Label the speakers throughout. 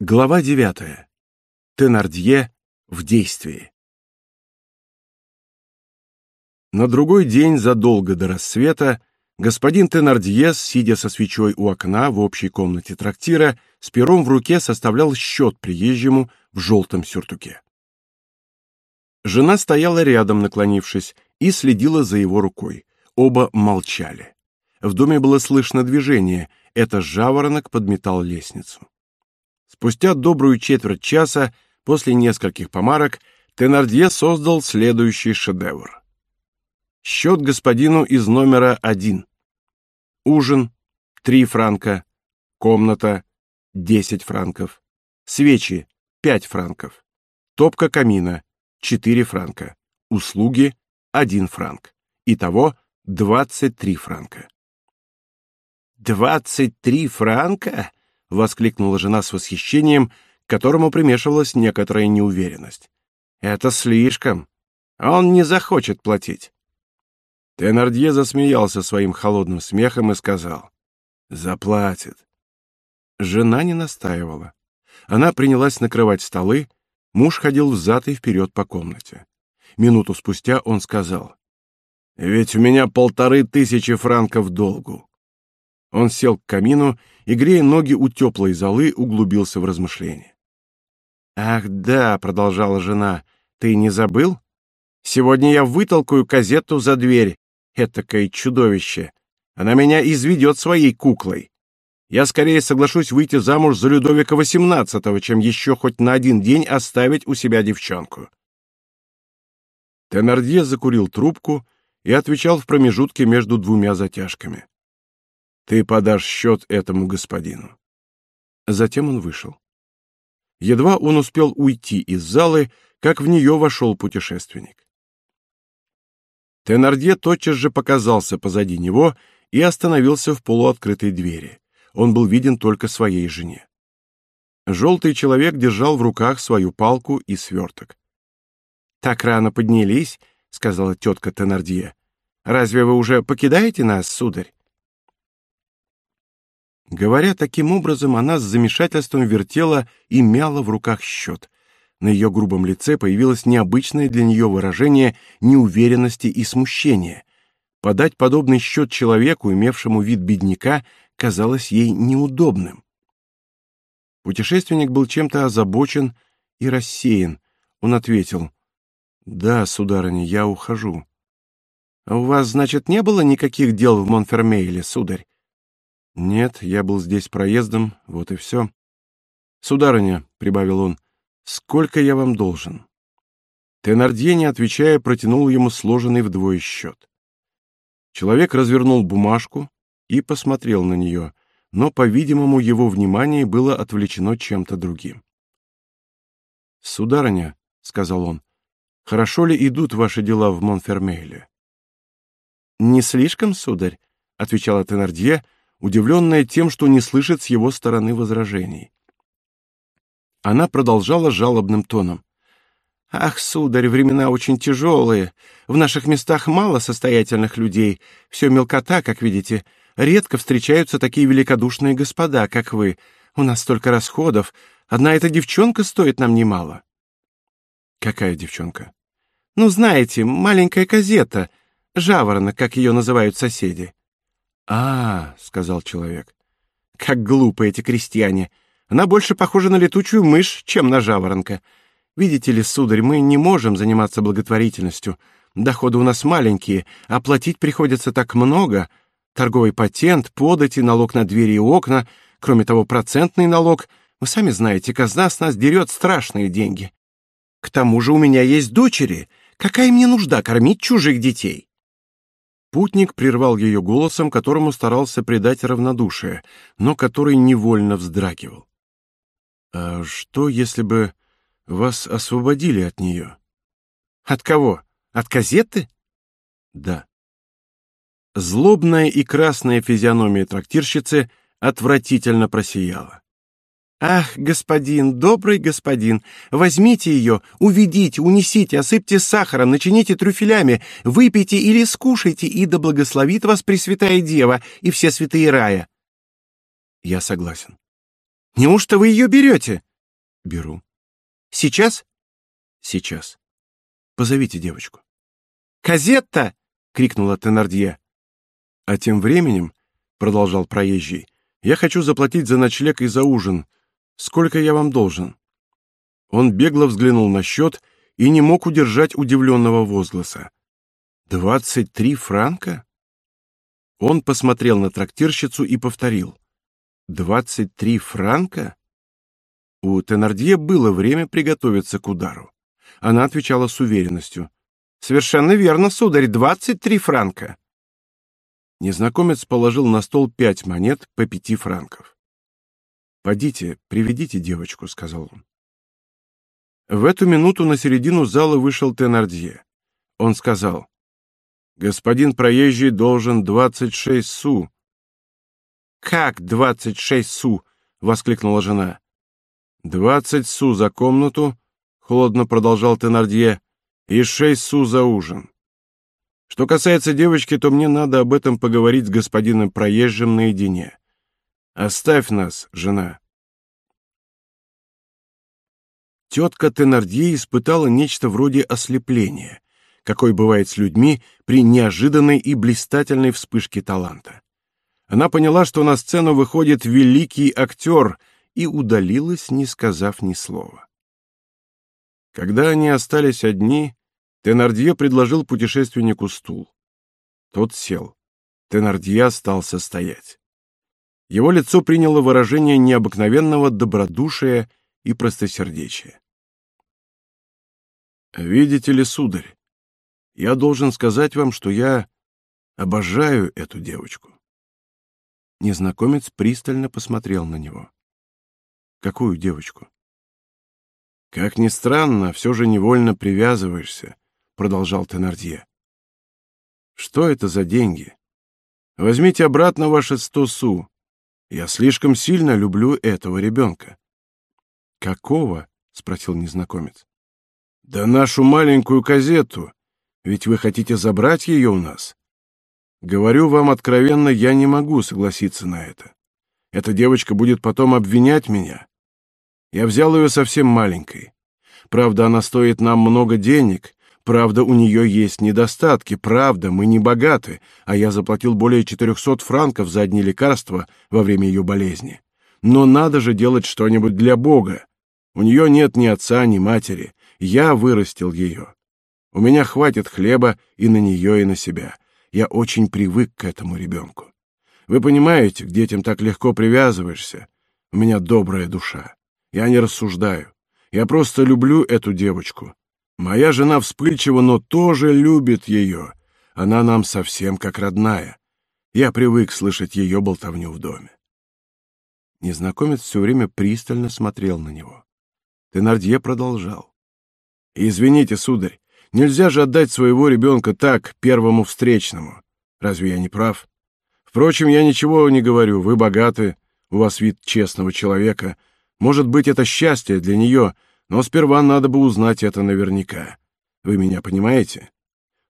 Speaker 1: Глава девятая. Тенардье в действии. На другой день задолго до рассвета господин Тенардье, сидя со свечой у окна в общей комнате трактира, с пером в руке составлял счет приезжему в желтом сюртуке. Жена стояла рядом, наклонившись, и следила за его рукой. Оба молчали. В доме было слышно движение. Это жаворонок подметал лестницу. Спустя добрую четверть часа после нескольких помарок Тенардье создал следующий шедевр. Счет господину из номера один. Ужин — три франка. Комната — десять франков. Свечи — пять франков. Топка камина — четыре франка. Услуги — один франк. Итого двадцать три франка. «Двадцать три франка?» — воскликнула жена с восхищением, к которому примешивалась некоторая неуверенность. «Это слишком. Он не захочет платить». Тенардье засмеялся своим холодным смехом и сказал. «Заплатит». Жена не настаивала. Она принялась накрывать столы, муж ходил взад и вперед по комнате. Минуту спустя он сказал. «Ведь у меня полторы тысячи франков долгу. Он сел к камину и, грея ноги у теплой золы, углубился в размышления. «Ах да», — продолжала жена, — «ты не забыл? Сегодня я вытолкаю казету за дверь. Этакое чудовище. Она меня изведет своей куклой. Я скорее соглашусь выйти замуж за Людовика XVIII, чем еще хоть на один день оставить у себя девчонку». Тенардье закурил трубку и отвечал в промежутке между двумя затяжками. Ты подашь счет этому господину. Затем он вышел. Едва он успел уйти из залы, как в нее вошел путешественник. Тенардье тотчас же показался позади него и остановился в полуоткрытой двери. Он был виден только своей жене. Желтый человек держал в руках свою палку и сверток. «Так рано поднялись», — сказала тетка Тенардье. «Разве вы уже покидаете нас, сударь?» Говоря таким образом, она с замешательством вертела и мяла в руках счет. На ее грубом лице появилось необычное для нее выражение неуверенности и смущения. Подать подобный счет человеку, имевшему вид бедняка, казалось ей неудобным. Путешественник был чем-то озабочен и рассеян. Он ответил, «Да, сударыня, я ухожу». «А «У вас, значит, не было никаких дел в Монфермейле, сударь?» Нет, я был здесь проездом, вот и все. Сударыня, прибавил он, сколько я вам должен? Тенардье, не отвечая, протянул ему сложенный вдвое счет. Человек развернул бумажку и посмотрел на нее, но, по-видимому, его внимание было отвлечено чем-то другим. «Сударыня», — сказал он, — «хорошо ли идут ваши дела в Монфермейле?» «Не слишком, сударь», — отвечала Тенардье, — удивленная тем, что не слышит с его стороны возражений. Она продолжала жалобным тоном. «Ах, сударь, времена очень тяжелые. В наших местах мало состоятельных людей. Все мелкота, как видите. Редко встречаются такие великодушные господа, как вы. У нас столько расходов. Одна эта девчонка стоит нам немало». «Какая девчонка?» «Ну, знаете, маленькая казета. Жаворонок, как ее называют соседи. «А, — сказал человек, — как глупы эти крестьяне. Она больше похожа на летучую мышь, чем на жаворонка. Видите ли, сударь, мы не можем заниматься благотворительностью. Доходы у нас маленькие, а платить приходится так много. Торговый патент, подати, налог на двери и окна, кроме того, процентный налог. Вы сами знаете, казна с нас дерет страшные деньги. К тому же у меня есть дочери. Какая мне нужда кормить чужих детей?» Путник прервал ее голосом, которому старался придать равнодушие, но который невольно вздрагивал. «А что, если бы вас освободили от нее?» «От кого? От газеты?» «Да». Злобная и красная физиономия трактирщицы отвратительно просияла. «Ах, господин, добрый господин, возьмите ее, уведите, унесите, осыпьте сахаром, начините трюфелями, выпейте или скушайте, и да благословит вас Пресвятая Дева и все святые рая». «Я согласен». «Неужто вы ее берете?» Беру.
Speaker 2: Сейчас?
Speaker 1: Сейчас. Позовите девочку.
Speaker 2: Казетта! крикнула Тенардье.
Speaker 1: А тем временем, продолжал проезжий, я хочу заплатить за ночлег и за ужин. Сколько я вам должен? Он бегло взглянул на счет и не мог удержать удивленного возгласа. «Двадцать три франка?» Он посмотрел на трактирщицу и повторил. «Двадцать три франка?» У Тенардье было время приготовиться к удару. Она отвечала с уверенностью.
Speaker 2: «Совершенно верно, сударь, двадцать три франка».
Speaker 1: Незнакомец положил на стол пять монет по пяти франков. «Подите, приведите девочку», — сказал он. В эту минуту на середину зала вышел Тенардье. Он сказал, «Господин проезжий должен двадцать шесть су».
Speaker 2: «Как двадцать шесть су?» — воскликнула жена.
Speaker 1: «Двадцать су за комнату», — холодно продолжал Тенардье, «и шесть су за ужин. Что касается девочки, то мне надо об этом поговорить с господином проезжим наедине. Оставь нас, жена». Тетка Тенардье испытала нечто вроде ослепления, какой бывает с людьми при неожиданной и блистательной вспышке таланта. Она поняла, что на сцену выходит великий актер, и удалилась, не сказав ни слова. Когда они остались одни, Тенардье предложил путешественнику стул. Тот сел. Тенардье остался стоять. Его лицо приняло выражение необыкновенного добродушия и простосердечие. Видите ли, сударь, я должен сказать вам, что я обожаю эту девочку. Незнакомец пристально посмотрел на него. Какую девочку? Как ни странно, все же невольно привязываешься, продолжал Тенардье. Что это за деньги? Возьмите обратно ваши сто су. Я слишком сильно люблю этого ребенка. Какого? спросил незнакомец. Да нашу маленькую казету. Ведь вы хотите забрать ее у нас. Говорю вам откровенно, я не могу согласиться на это. Эта девочка будет потом обвинять меня. Я взял ее совсем маленькой. Правда, она стоит нам много денег. Правда, у нее есть недостатки. Правда, мы не богаты, а я заплатил более 400 франков за одни лекарства во время ее болезни. Но надо же делать что-нибудь для Бога. У нее нет ни отца, ни матери. Я вырастил ее. У меня хватит хлеба и на нее, и на себя. Я очень привык к этому ребенку. Вы понимаете, к детям так легко привязываешься. У меня добрая душа. Я не рассуждаю. Я просто люблю эту девочку. Моя жена вспыльчива, но тоже любит ее. Она нам совсем как родная. Я привык слышать ее болтовню в доме. Незнакомец все время пристально смотрел на него. Тенардье продолжал. «Извините, сударь, нельзя же отдать своего ребенка так, первому встречному. Разве я не прав? Впрочем, я ничего не говорю, вы богаты, у вас вид честного человека. Может быть, это счастье для нее, но сперва надо бы узнать это наверняка. Вы меня понимаете?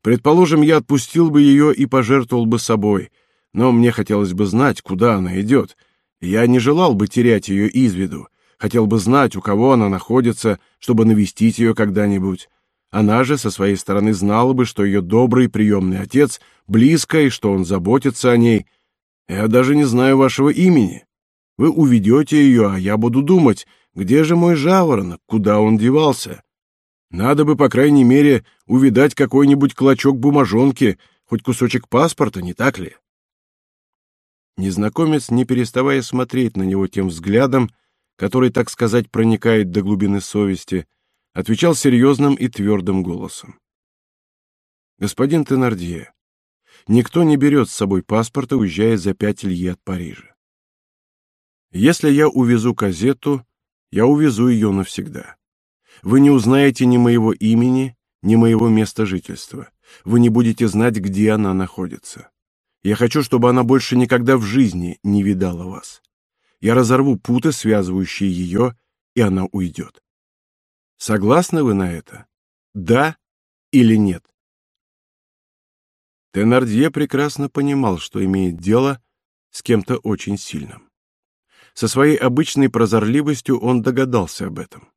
Speaker 1: Предположим, я отпустил бы ее и пожертвовал бы собой, но мне хотелось бы знать, куда она идет. Я не желал бы терять ее из виду, хотел бы знать, у кого она находится, чтобы навестить ее когда-нибудь. Она же со своей стороны знала бы, что ее добрый приемный отец близко и что он заботится о ней. Я даже не знаю вашего имени. Вы уведете ее, а я буду думать, где же мой жаворонок, куда он девался. Надо бы, по крайней мере, увидать какой-нибудь клочок бумажонки, хоть кусочек паспорта, не так ли? Незнакомец, не переставая смотреть на него тем взглядом, который, так сказать, проникает до глубины совести, отвечал серьезным и твердым голосом. «Господин Тенардье, никто не берет с собой паспорта, уезжая за пять лье от Парижа. Если я увезу газету, я увезу ее навсегда. Вы не узнаете ни моего имени, ни моего места жительства. Вы не будете знать, где она находится. Я хочу, чтобы она больше никогда в жизни не видала вас я разорву путы, связывающие ее, и она уйдет. Согласны вы на это? Да или нет? Тенардье прекрасно понимал, что имеет дело с кем-то очень сильным. Со своей обычной прозорливостью он догадался об этом.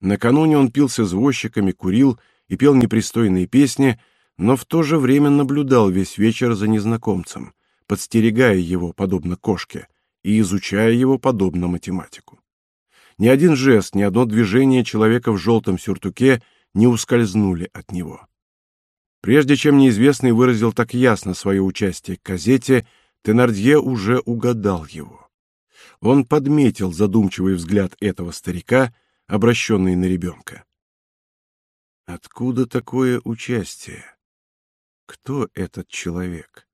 Speaker 1: Накануне он пил с извозчиками, курил и пел непристойные песни, но в то же время наблюдал весь вечер за незнакомцем, подстерегая его, подобно кошке, и изучая его, подобно математику. Ни один жест, ни одно движение человека в желтом сюртуке не ускользнули от него. Прежде чем неизвестный выразил так ясно свое участие к газете, Тенардье уже угадал его. Он подметил задумчивый взгляд этого старика, обращенный на ребенка. Откуда такое участие? Кто этот человек?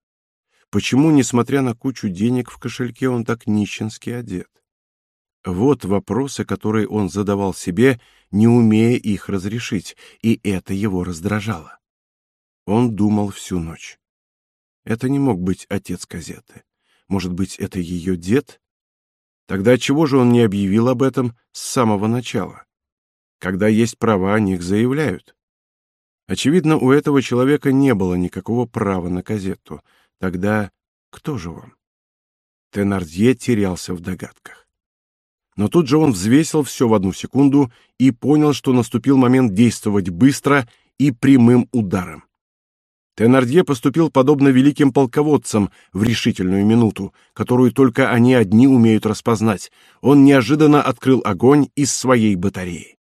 Speaker 1: Почему, несмотря на кучу денег в кошельке, он так нищенски одет? Вот вопросы, которые он задавал себе, не умея их разрешить, и это его раздражало. Он думал всю ночь. Это не мог быть отец Казеты. Может быть, это ее дед? Тогда чего же он не объявил об этом с самого начала? Когда есть права, о них заявляют. Очевидно, у этого человека не было никакого права на Казету. Тогда кто же он? Тенардье терялся в догадках. Но тут же он взвесил все в одну секунду и понял, что наступил момент действовать быстро и прямым ударом. Тенардье поступил подобно великим полководцам в решительную минуту, которую только они одни умеют распознать. Он неожиданно открыл огонь из своей батареи.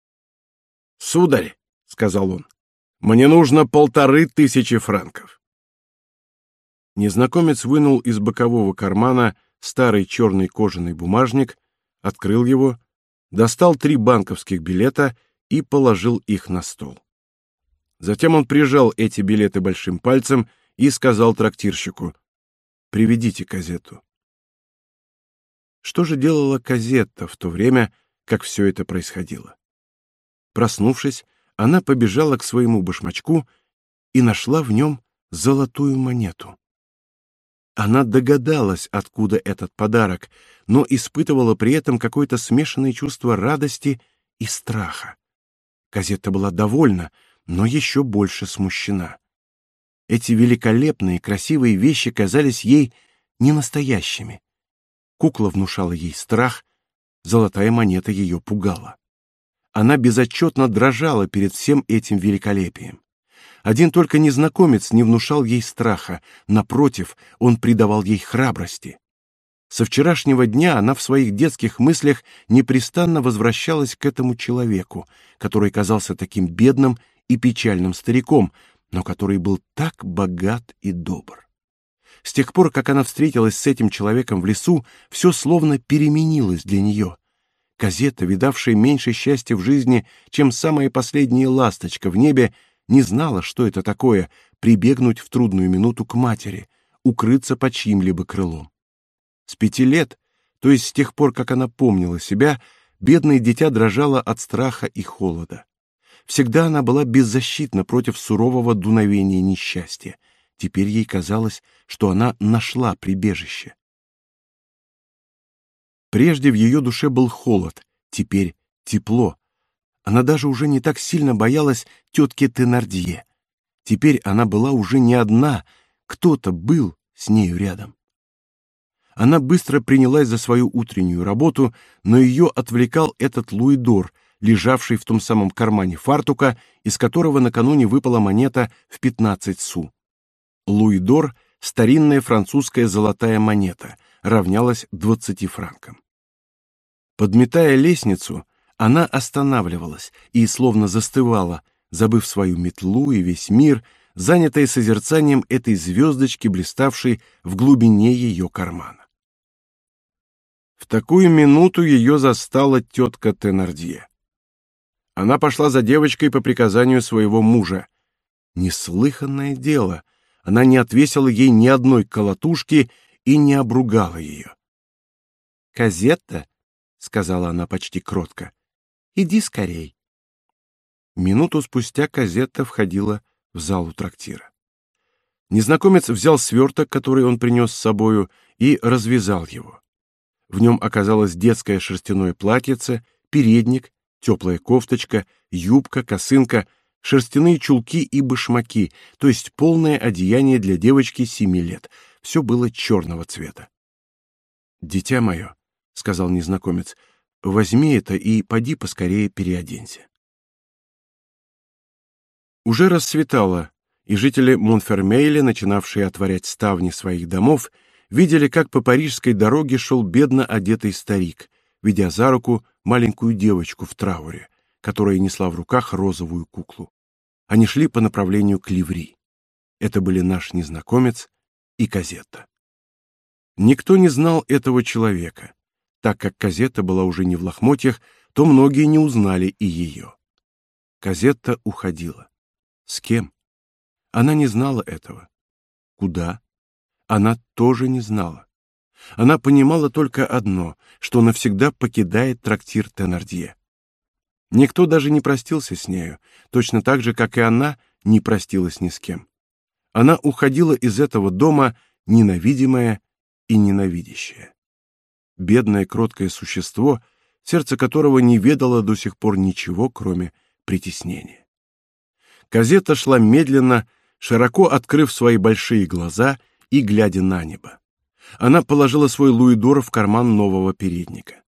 Speaker 1: «Сударь», — сказал он, — «мне нужно полторы тысячи франков». Незнакомец вынул из бокового кармана старый черный кожаный бумажник, открыл его, достал три банковских билета и положил их на стол. Затем он прижал эти билеты большим пальцем и сказал трактирщику: "Приведите казету". Что же делала казетта в то время, как все это происходило? Проснувшись, она побежала к своему башмачку и нашла в нем золотую монету. Она догадалась, откуда этот подарок, но испытывала при этом какое-то смешанное чувство радости и страха. Казетта была довольна, но еще больше смущена. Эти великолепные, красивые вещи казались ей не настоящими. Кукла внушала ей страх, золотая монета ее пугала. Она безотчетно дрожала перед всем этим великолепием. Один только незнакомец не внушал ей страха, напротив, он придавал ей храбрости. Со вчерашнего дня она в своих детских мыслях непрестанно возвращалась к этому человеку, который казался таким бедным и печальным стариком, но который был так богат и добр. С тех пор, как она встретилась с этим человеком в лесу, все словно переменилось для нее. Казета, видавшая меньше счастья в жизни, чем самая последняя ласточка в небе, не знала, что это такое прибегнуть в трудную минуту к матери, укрыться под чьим-либо крылом. С пяти лет, то есть с тех пор, как она помнила себя, бедное дитя дрожало от страха и холода. Всегда она была беззащитна против сурового дуновения несчастья. Теперь ей казалось, что она нашла прибежище. Прежде в ее душе был холод, теперь тепло. Она даже уже не так сильно боялась тетки Тенардье. Теперь она была уже не одна, кто-то был с нею рядом. Она быстро принялась за свою утреннюю работу, но ее отвлекал этот луидор — лежавший в том самом кармане фартука, из которого накануне выпала монета в 15 су. Луидор — старинная французская золотая монета, равнялась 20 франкам. Подметая лестницу, она останавливалась и словно застывала, забыв свою метлу и весь мир, занятая созерцанием этой звездочки, блиставшей в глубине ее кармана. В такую минуту ее застала тетка Тенардье. Она пошла за девочкой по приказанию своего мужа. Неслыханное дело. Она не отвесила ей ни одной колотушки и не обругала ее. «Казетта», — сказала она почти кротко, — «иди скорей». Минуту спустя Казетта входила в залу трактира. Незнакомец взял сверток, который он принес с собою, и развязал его. В нем оказалось детское шерстяное платьице, передник теплая кофточка, юбка, косынка, шерстяные чулки и башмаки, то есть полное одеяние для девочки семи лет. Все было черного цвета. «Дитя мое», — сказал незнакомец. Возьми это и поди поскорее переоденься. Уже рассветало, и жители Монфермейля, начинавшие отворять ставни своих домов, видели, как по парижской дороге шел бедно одетый старик, ведя за руку маленькую девочку в трауре, которая несла в руках розовую куклу. Они шли по направлению к Ливри. Это были наш незнакомец и Казетта. Никто не знал этого человека. Так как Казетта была уже не в лохмотьях, то многие не узнали и ее. Казетта уходила. С кем? Она не знала этого. Куда? Она тоже не знала. Она понимала только одно, что навсегда покидает трактир Тенардье. Никто даже не простился с нею, точно так же, как и она не простилась ни с кем. Она уходила из этого дома ненавидимая и ненавидящая. Бедное кроткое существо, сердце которого не ведало до сих пор ничего, кроме притеснения. Казета шла медленно, широко открыв свои большие глаза и глядя на небо. Она положила свой луидор в карман нового передника.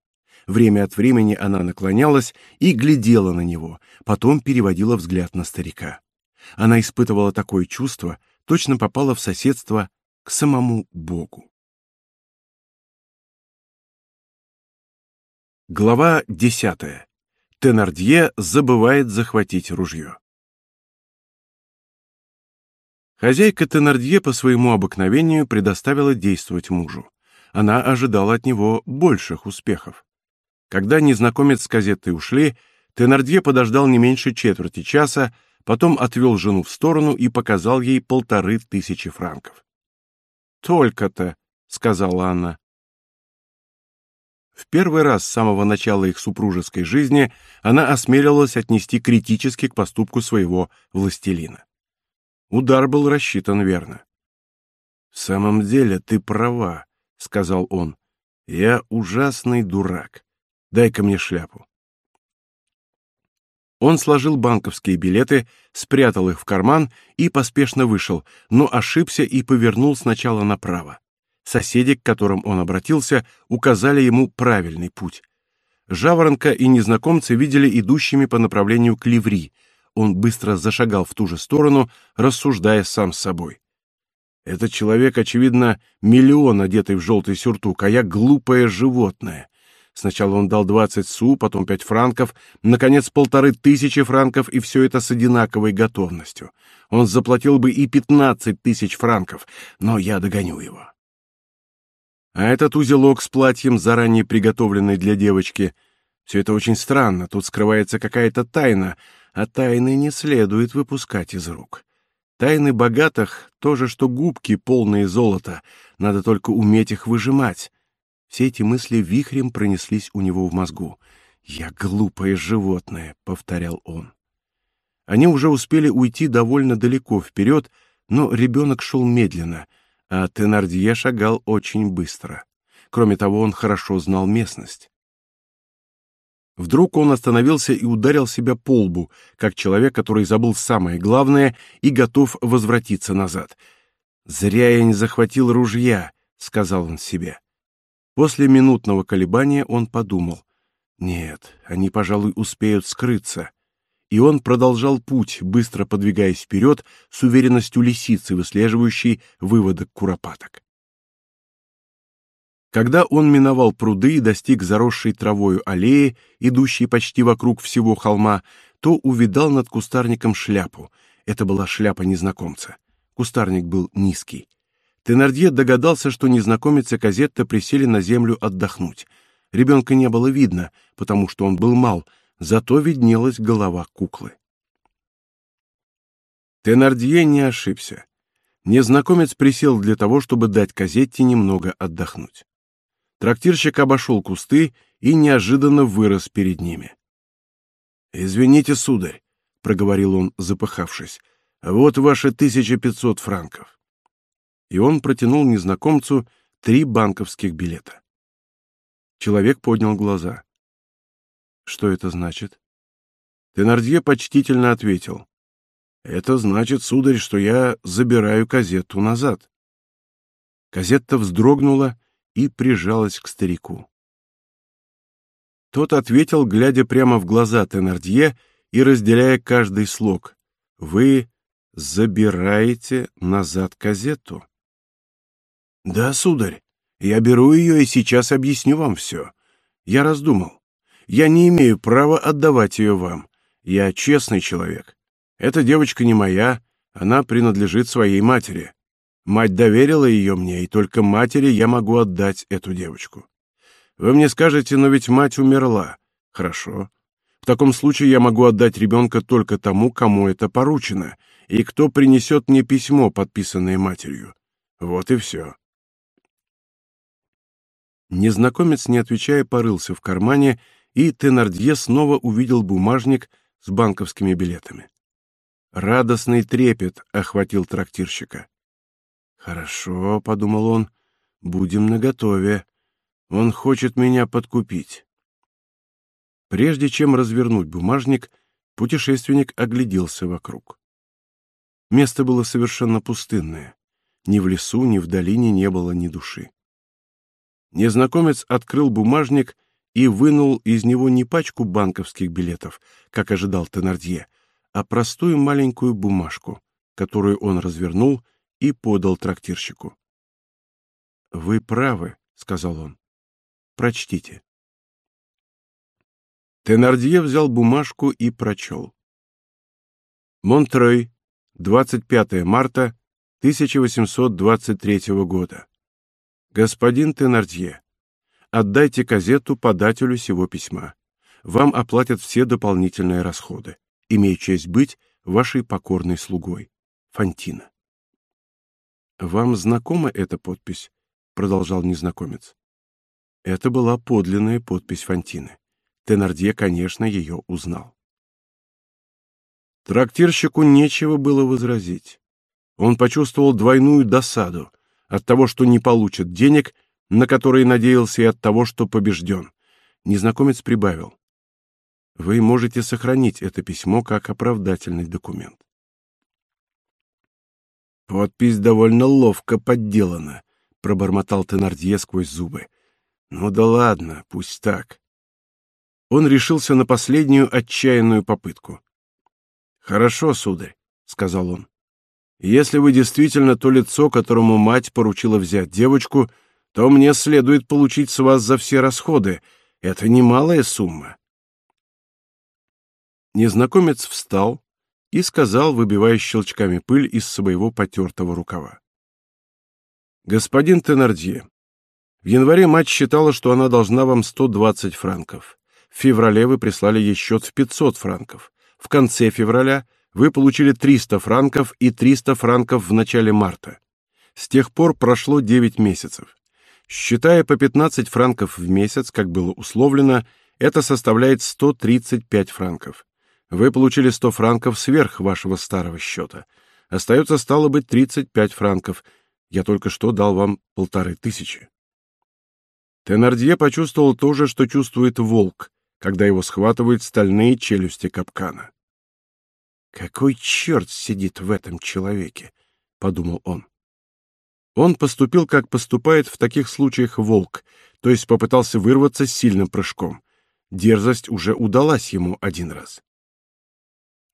Speaker 1: Время от времени она наклонялась и глядела на него, потом переводила взгляд на старика. Она испытывала такое чувство, точно попала в соседство к самому Богу. Глава десятая. Тенардье забывает захватить ружье. Хозяйка Тенардье по своему обыкновению предоставила действовать мужу. Она ожидала от него больших успехов. Когда незнакомец с газетой ушли, Тенардье подождал не меньше четверти часа, потом отвел жену в сторону и показал ей полторы тысячи франков. «Только-то», — сказала она. В первый раз с самого начала их супружеской жизни она осмелилась отнести критически к поступку своего властелина. Удар был рассчитан верно. «В самом деле ты права», — сказал он. «Я ужасный дурак. Дай-ка мне шляпу». Он сложил банковские билеты, спрятал их в карман и поспешно вышел, но ошибся и повернул сначала направо. Соседи, к которым он обратился, указали ему правильный путь. Жаворонка и незнакомцы видели идущими по направлению к Ливри — он быстро зашагал в ту же сторону, рассуждая сам с собой. Этот человек, очевидно, миллион, одетый в желтый сюртук, а я глупое животное. Сначала он дал двадцать су, потом пять франков, наконец полторы тысячи франков, и все это с одинаковой готовностью. Он заплатил бы и пятнадцать тысяч франков, но я догоню его. А этот узелок с платьем, заранее приготовленный для девочки, все это очень странно, тут скрывается какая-то тайна, а тайны не следует выпускать из рук. Тайны богатых — то же, что губки, полные золота, надо только уметь их выжимать. Все эти мысли вихрем пронеслись у него в мозгу. «Я глупое животное», — повторял он. Они уже успели уйти довольно далеко вперед, но ребенок шел медленно, а Тенардье шагал очень быстро. Кроме того, он хорошо знал местность. Вдруг он остановился и ударил себя по лбу, как человек, который забыл самое главное и готов возвратиться назад. «Зря я не захватил ружья», — сказал он себе. После минутного колебания он подумал. «Нет, они, пожалуй, успеют скрыться». И он продолжал путь, быстро подвигаясь вперед с уверенностью лисицы, выслеживающей выводок куропаток. Когда он миновал пруды и достиг заросшей травою аллеи, идущей почти вокруг всего холма, то увидал над кустарником шляпу. Это была шляпа незнакомца. Кустарник был низкий. Тенардье догадался, что незнакомец и Казетта присели на землю отдохнуть. Ребенка не было видно, потому что он был мал, зато виднелась голова куклы. Тенардье не ошибся. Незнакомец присел для того, чтобы дать Казетте немного отдохнуть. Трактирщик обошел кусты и неожиданно вырос перед ними. «Извините, сударь», — проговорил он, запыхавшись, — «вот ваши 1500 франков». И он протянул незнакомцу три банковских билета. Человек поднял глаза. «Что это значит?» Тенардье почтительно ответил. «Это значит, сударь, что я забираю казетту назад». Казетта вздрогнула и прижалась к старику. Тот ответил, глядя прямо в глаза Тенардье и разделяя каждый слог. «Вы забираете назад газету?» «Да, сударь, я беру ее и сейчас объясню вам все. Я раздумал. Я не имею права отдавать ее вам. Я честный человек. Эта девочка не моя, она принадлежит своей матери. Мать доверила ее мне, и только матери я могу отдать эту девочку. Вы мне скажете, но ведь мать умерла. Хорошо. В таком случае я могу отдать ребенка только тому, кому это поручено, и кто принесет мне письмо, подписанное матерью. Вот и все. Незнакомец, не отвечая, порылся в кармане, и Тенардье снова увидел бумажник с банковскими билетами. Радостный трепет охватил трактирщика. «Хорошо», — подумал он, — «будем наготове. Он хочет меня подкупить». Прежде чем развернуть бумажник, путешественник огляделся вокруг. Место было совершенно пустынное. Ни в лесу, ни в долине не было ни души. Незнакомец открыл бумажник и вынул из него не пачку банковских билетов, как ожидал Тенардье, а простую маленькую бумажку, которую он развернул и подал трактирщику. «Вы правы», — сказал он. «Прочтите». Тенардье взял бумажку и прочел. Монтрей, 25 марта 1823 года. Господин Тенардье, отдайте газету подателю сего письма. Вам оплатят все дополнительные расходы. Имею честь быть вашей покорной слугой. Фантина. Вам знакома эта подпись? продолжал незнакомец. Это была подлинная подпись Фантины. Тенардье, конечно, ее узнал. Трактирщику нечего было возразить. Он почувствовал двойную досаду от того, что не получит денег, на которые надеялся, и от того, что побежден. Незнакомец прибавил. Вы можете сохранить это письмо как оправдательный документ. Подпись довольно ловко подделана, пробормотал Тенардье сквозь зубы. Ну да ладно, пусть так. Он решился на последнюю отчаянную попытку. Хорошо, сударь, сказал он. Если вы действительно то лицо, которому мать поручила взять девочку, то мне следует получить с вас за все расходы. Это немалая сумма. Незнакомец встал и сказал, выбивая щелчками пыль из своего потертого рукава. «Господин Тенардье, в январе мать считала, что она должна вам 120 франков. В феврале вы прислали ей счет в 500 франков. В конце февраля вы получили 300 франков и 300 франков в начале марта. С тех пор прошло 9 месяцев. Считая по 15 франков в месяц, как было условлено, это составляет 135 франков. Вы получили 100 франков сверх вашего старого счета. Остается, стало быть, 35 франков. Я только что дал вам полторы тысячи. Тенардье почувствовал то же, что чувствует волк, когда его схватывают стальные челюсти капкана. «Какой черт сидит в этом человеке?» — подумал он. Он поступил, как поступает в таких случаях волк, то есть попытался вырваться сильным прыжком. Дерзость уже удалась ему один раз.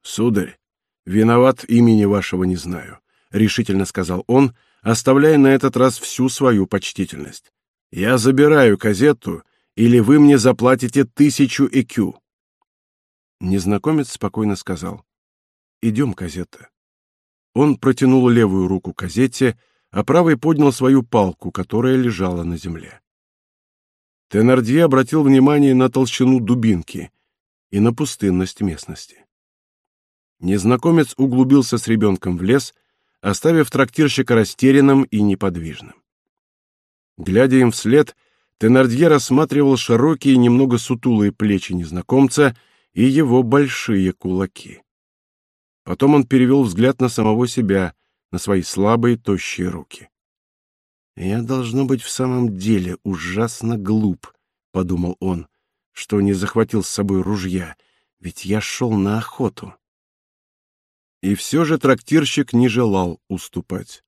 Speaker 1: «Сударь, виноват, имени вашего не знаю», — решительно сказал он, оставляя на этот раз всю свою почтительность. «Я забираю газету, или вы мне заплатите тысячу ЭКЮ». Незнакомец спокойно сказал. «Идем, газета». Он протянул левую руку к газете, а правой поднял свою палку, которая лежала на земле. Тенардье обратил внимание на толщину дубинки и на пустынность местности. Незнакомец углубился с ребенком в лес, оставив трактирщика растерянным и неподвижным. Глядя им вслед, Тенардье рассматривал широкие, немного сутулые плечи незнакомца и его большие кулаки. Потом он перевел взгляд на самого себя, на свои слабые, тощие руки. «Я, должно быть, в самом деле ужасно глуп», — подумал он, — «что не захватил с собой ружья, ведь я шел на охоту». И все же трактирщик не желал уступать.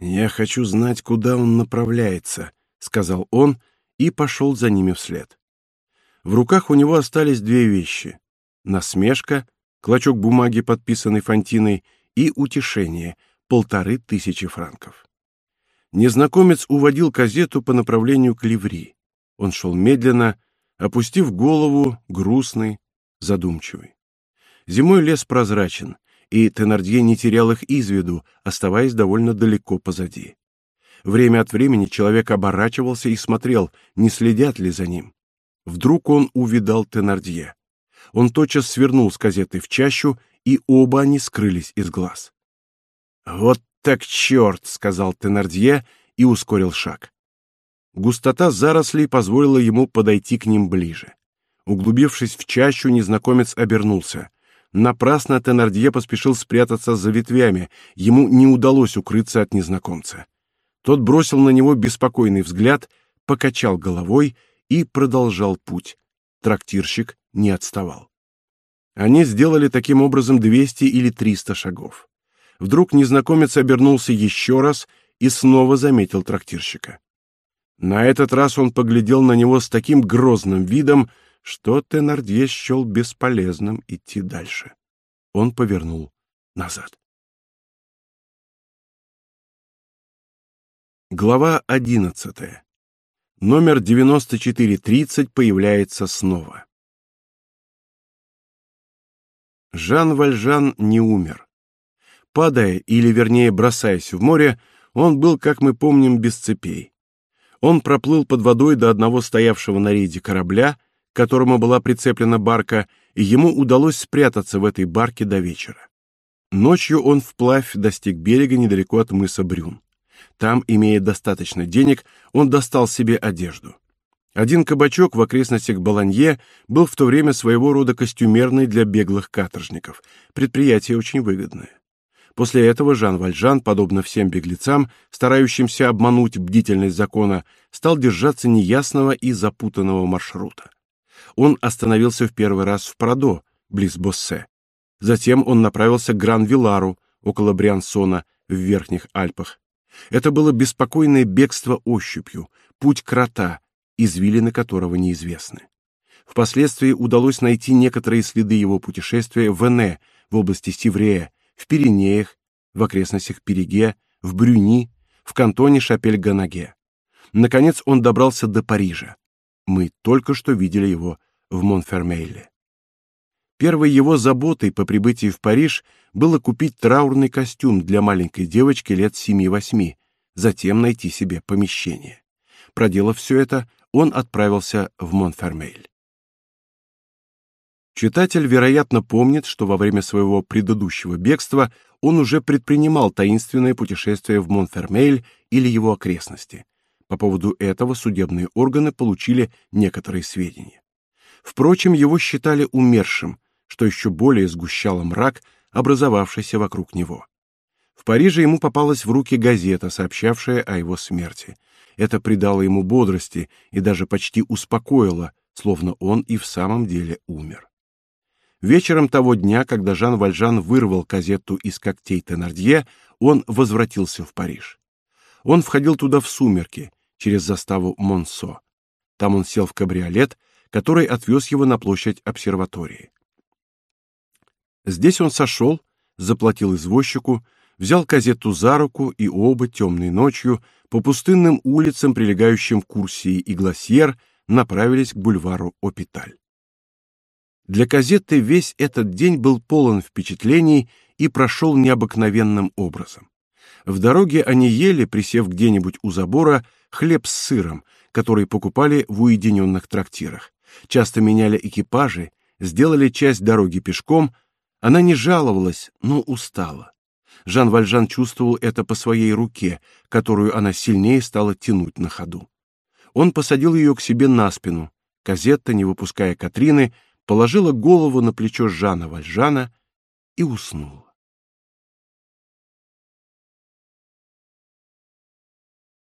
Speaker 1: «Я хочу знать, куда он направляется», — сказал он и пошел за ними вслед. В руках у него остались две вещи — насмешка, клочок бумаги, подписанный Фантиной, и утешение — полторы тысячи франков. Незнакомец уводил газету по направлению к Ливри. Он шел медленно, опустив голову, грустный, задумчивый. Зимой лес прозрачен, и Тенардье не терял их из виду, оставаясь довольно далеко позади. Время от времени человек оборачивался и смотрел, не следят ли за ним. Вдруг он увидал Тенардье. Он тотчас свернул с газеты в чащу, и оба они скрылись из глаз. «Вот так черт!» — сказал Тенардье и ускорил шаг. Густота зарослей позволила ему подойти к ним ближе. Углубившись в чащу, незнакомец обернулся. Напрасно Тенардье поспешил спрятаться за ветвями, ему не удалось укрыться от незнакомца. Тот бросил на него беспокойный взгляд, покачал головой и продолжал путь. Трактирщик не отставал. Они сделали таким образом 200 или 300 шагов. Вдруг незнакомец обернулся еще раз и снова заметил трактирщика. На этот раз он поглядел на него с таким грозным видом, что Тенардье счел бесполезным идти дальше. Он повернул назад. Глава 11. Номер 9430 появляется снова. Жан Вальжан не умер. Падая, или вернее бросаясь в море, он был, как мы помним, без цепей. Он проплыл под водой до одного стоявшего на рейде корабля, которому была прицеплена барка, и ему удалось спрятаться в этой барке до вечера. Ночью он вплавь достиг берега недалеко от мыса Брюн. Там, имея достаточно денег, он достал себе одежду. Один кабачок в окрестностях Баланье был в то время своего рода костюмерной для беглых каторжников. Предприятие очень выгодное. После этого Жан Вальжан, подобно всем беглецам, старающимся обмануть бдительность закона, стал держаться неясного и запутанного маршрута. Он остановился в первый раз в Прадо, близ Боссе. Затем он направился к Гран-Вилару, около Бриансона, в Верхних Альпах. Это было беспокойное бегство ощупью, путь крота, извилины которого неизвестны. Впоследствии удалось найти некоторые следы его путешествия в Эне, в области Сиврея, в Пиренеях, в окрестностях Переге, в Брюни, в кантоне Шапель-Ганаге. Наконец он добрался до Парижа. Мы только что видели его в Монфермейле. Первой его заботой по прибытии в Париж было купить траурный костюм для маленькой девочки лет семи-восьми, затем найти себе помещение. Проделав все это, он отправился в Монфермейль. Читатель, вероятно, помнит, что во время своего предыдущего бегства он уже предпринимал таинственное путешествие в Монфермейль или его окрестности. По поводу этого судебные органы получили некоторые сведения. Впрочем, его считали умершим, что еще более сгущало мрак, образовавшийся вокруг него. В Париже ему попалась в руки газета, сообщавшая о его смерти. Это придало ему бодрости и даже почти успокоило, словно он и в самом деле умер. Вечером того дня, когда Жан Вальжан вырвал газету из когтей Тенардье, он возвратился в Париж. Он входил туда в сумерки, через заставу Монсо. Там он сел в кабриолет, который отвез его на площадь обсерватории. Здесь он сошел, заплатил извозчику, взял газету за руку, и оба темной ночью по пустынным улицам, прилегающим к Курсии и Гласьер, направились к бульвару Опиталь. Для газеты весь этот день был полон впечатлений и прошел необыкновенным образом. В дороге они ели, присев где-нибудь у забора, хлеб с сыром, который покупали в уединенных трактирах. Часто меняли экипажи, сделали часть дороги пешком. Она не жаловалась, но устала. Жан Вальжан чувствовал это по своей руке, которую она сильнее стала тянуть на ходу. Он посадил ее к себе на спину. Казетта, не выпуская Катрины, положила голову на плечо Жана Вальжана и уснула.